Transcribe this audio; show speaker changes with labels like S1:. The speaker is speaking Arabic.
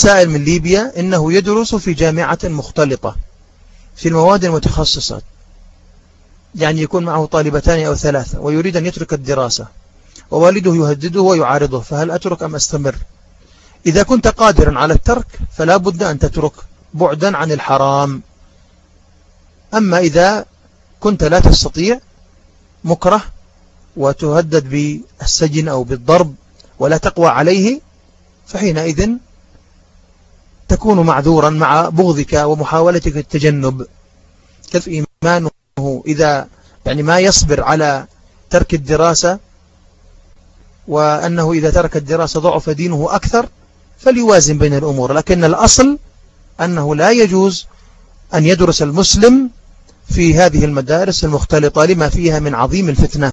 S1: سائل من ليبيا إنه يدرس في جامعة مختلطة في المواد المتخصصة. يعني يكون معه طالبتان أو ثلاثة ويريد أن يترك الدراسة. ووالده يهدده ويعارضه فهل أترك أم أستمر؟ إذا كنت قادرا على الترك فلا بد أن تترك بعدا عن الحرام. أما إذا كنت لا تستطيع مكره وتهدد بالسجن أو بالضرب ولا تقوى عليه فحينئذ تكون معذورا مع بغضك ومحاولتك التجنب. كيف إيمانه إذا يعني ما يصبر على ترك الدراسة وأنه إذا ترك الدراسة ضعف دينه أكثر فليوازن بين الأمور. لكن الأصل أنه لا يجوز أن يدرس المسلم في هذه المدارس المختلطة لما فيها من عظيم الفتنة.